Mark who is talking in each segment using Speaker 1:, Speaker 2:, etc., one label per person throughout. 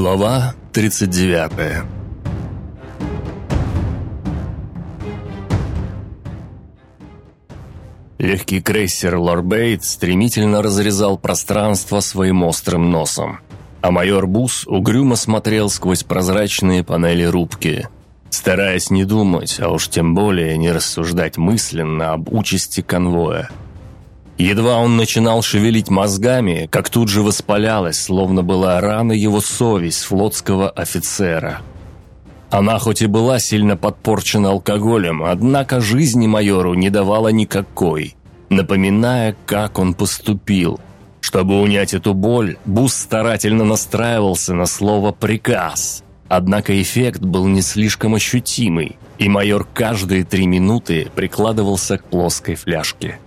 Speaker 1: Глава 39 Легкий крейсер Лорбейт стремительно разрезал пространство своим острым носом, а майор Бус угрюмо смотрел сквозь прозрачные панели рубки, стараясь не думать, а уж тем более не рассуждать мысленно об участи конвоя. Едва он начинал шевелить мозгами, как тут же воспалялась, словно была рана его совесть флотского офицера. Она хоть и была сильно подпорчена алкоголем, однако жизни майору не давала никакой, напоминая, как он поступил. Чтобы унять эту боль, Бус старательно настраивался на слово «приказ». Однако эффект был не слишком ощутимый, и майор каждые три минуты прикладывался к плоской фляжке.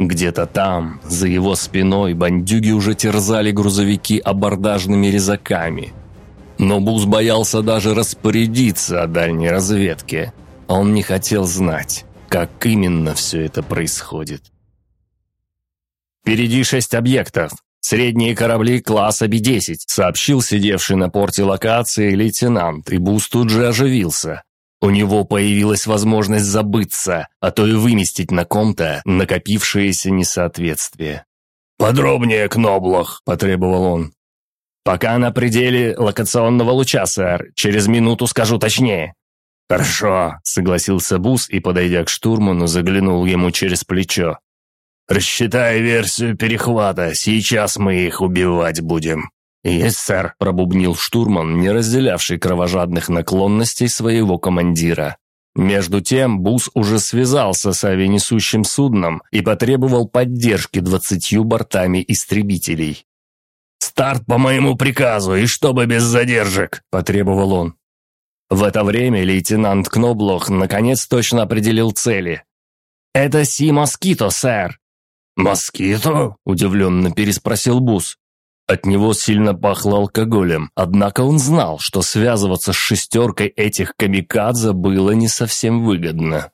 Speaker 1: Где-то там, за его спиной, бандюги уже терзали грузовики абордажными резаками. Но Бус боялся даже распорядиться о дальней разведке. Он не хотел знать, как именно все это происходит. «Впереди шесть объектов. Средние корабли класса Би-10», сообщил сидевший на порте локации лейтенант, и Бус тут же оживился. У него появилась возможность забыться, а то и выместить на ком-то накопившееся несоответствие. «Подробнее, Кноблох», – потребовал он. «Пока на пределе локационного луча, сэр. Через минуту скажу точнее». «Хорошо», – согласился Бус и, подойдя к штурману, заглянул ему через плечо. «Рассчитай версию перехвата. Сейчас мы их убивать будем». «Есть, сэр», – пробубнил штурман, не разделявший кровожадных наклонностей своего командира. Между тем Бус уже связался с авианесущим судном и потребовал поддержки двадцатью бортами истребителей. «Старт по моему приказу, и чтобы без задержек!» – потребовал он. В это время лейтенант Кноблох наконец точно определил цели. «Это Си Москито, сэр!» «Москито?» – удивленно переспросил Бус. От него сильно пахло алкоголем, однако он знал, что связываться с шестеркой этих камикадзе было не совсем выгодно.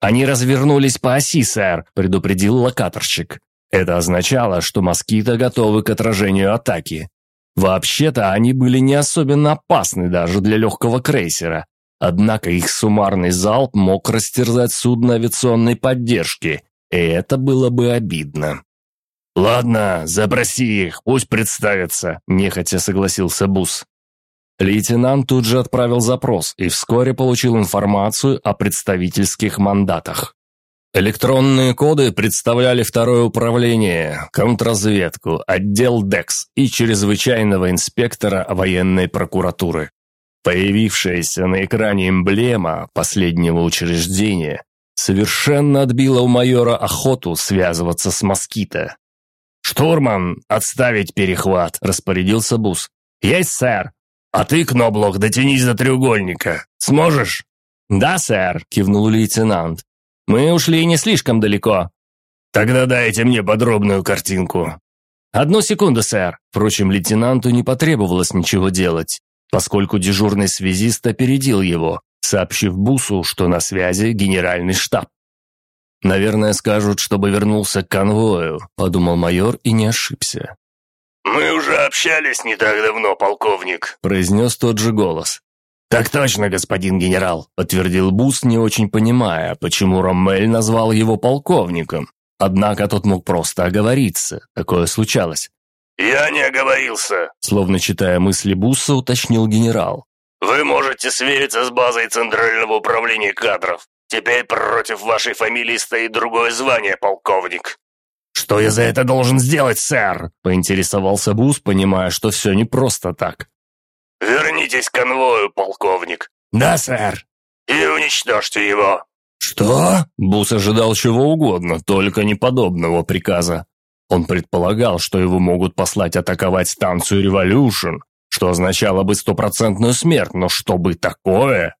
Speaker 1: «Они развернулись по оси, сэр», – предупредил локаторщик. Это означало, что москиты готовы к отражению атаки. Вообще-то они были не особенно опасны даже для легкого крейсера. Однако их суммарный залп мог растерзать судно авиационной поддержки, и это было бы обидно. «Ладно, запроси их, пусть представятся», – нехотя согласился Бус. Лейтенант тут же отправил запрос и вскоре получил информацию о представительских мандатах. Электронные коды представляли второе управление, контрразведку, отдел ДЕКС и чрезвычайного инспектора военной прокуратуры. Появившаяся на экране эмблема последнего учреждения совершенно отбила у майора охоту связываться с москито. «Штурман, отставить перехват!» – распорядился Бус. «Есть, сэр!» «А ты, Кноблох, дотянись до треугольника. Сможешь?» «Да, сэр», – кивнул лейтенант. «Мы ушли не слишком далеко». «Тогда дайте мне подробную картинку». «Одну секунду, сэр». Впрочем, лейтенанту не потребовалось ничего делать, поскольку дежурный связист опередил его, сообщив Бусу, что на связи генеральный штаб. «Наверное, скажут, чтобы вернулся к конвою», – подумал майор и не ошибся.
Speaker 2: «Мы уже общались не так давно, полковник», –
Speaker 1: произнес тот же голос.
Speaker 2: «Так точно, господин генерал», –
Speaker 1: подтвердил Бус, не очень понимая, почему Роммель назвал его полковником. Однако тот мог просто оговориться, такое случалось.
Speaker 2: «Я не оговорился», –
Speaker 1: словно читая мысли Буса, уточнил генерал.
Speaker 2: «Вы можете свериться с базой Центрального управления кадров. Теперь против вашей фамилии стоит другое звание, полковник».
Speaker 1: «Что я за это должен сделать, сэр?» – поинтересовался Бус, понимая, что все не просто так.
Speaker 2: «Вернитесь к конвою, полковник».
Speaker 1: «Да, сэр».
Speaker 2: «И уничтожьте его».
Speaker 1: «Что?» Бус ожидал чего угодно, только не подобного приказа. Он предполагал, что его могут послать атаковать станцию «Революшн», что означало бы стопроцентную смерть, но чтобы такое...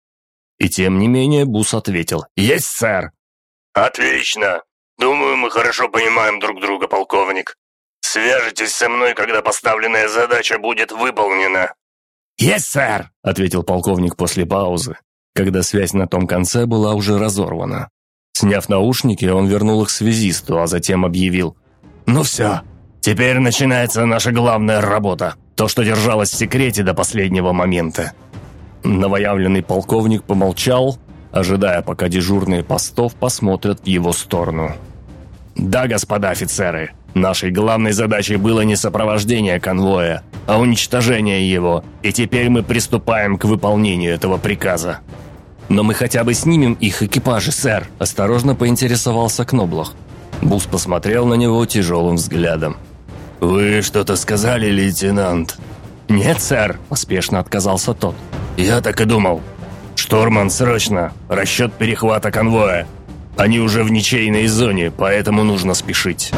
Speaker 1: И тем не менее Бус ответил «Есть, сэр!»
Speaker 2: «Отлично! Думаю, мы хорошо понимаем друг друга, полковник. Свяжитесь со мной, когда поставленная задача будет выполнена».
Speaker 1: «Есть, сэр!» – ответил полковник после паузы, когда связь на том конце была уже разорвана. Сняв наушники, он вернул их связисту, а затем объявил «Ну все, теперь начинается наша главная работа. То, что держалось в секрете до последнего момента». Новоявленный полковник помолчал, ожидая, пока дежурные постов посмотрят в его сторону. «Да, господа офицеры, нашей главной задачей было не сопровождение конвоя, а уничтожение его, и теперь мы приступаем к выполнению этого приказа». «Но мы хотя бы снимем их экипажи, сэр», – осторожно поинтересовался Кноблах. Бус посмотрел на него тяжелым взглядом.
Speaker 2: «Вы что-то сказали, лейтенант?»
Speaker 1: «Нет, сэр», – поспешно отказался тот.
Speaker 2: «Я так и думал. Штурман, срочно! Расчет перехвата конвоя. Они уже в ничейной зоне, поэтому нужно спешить».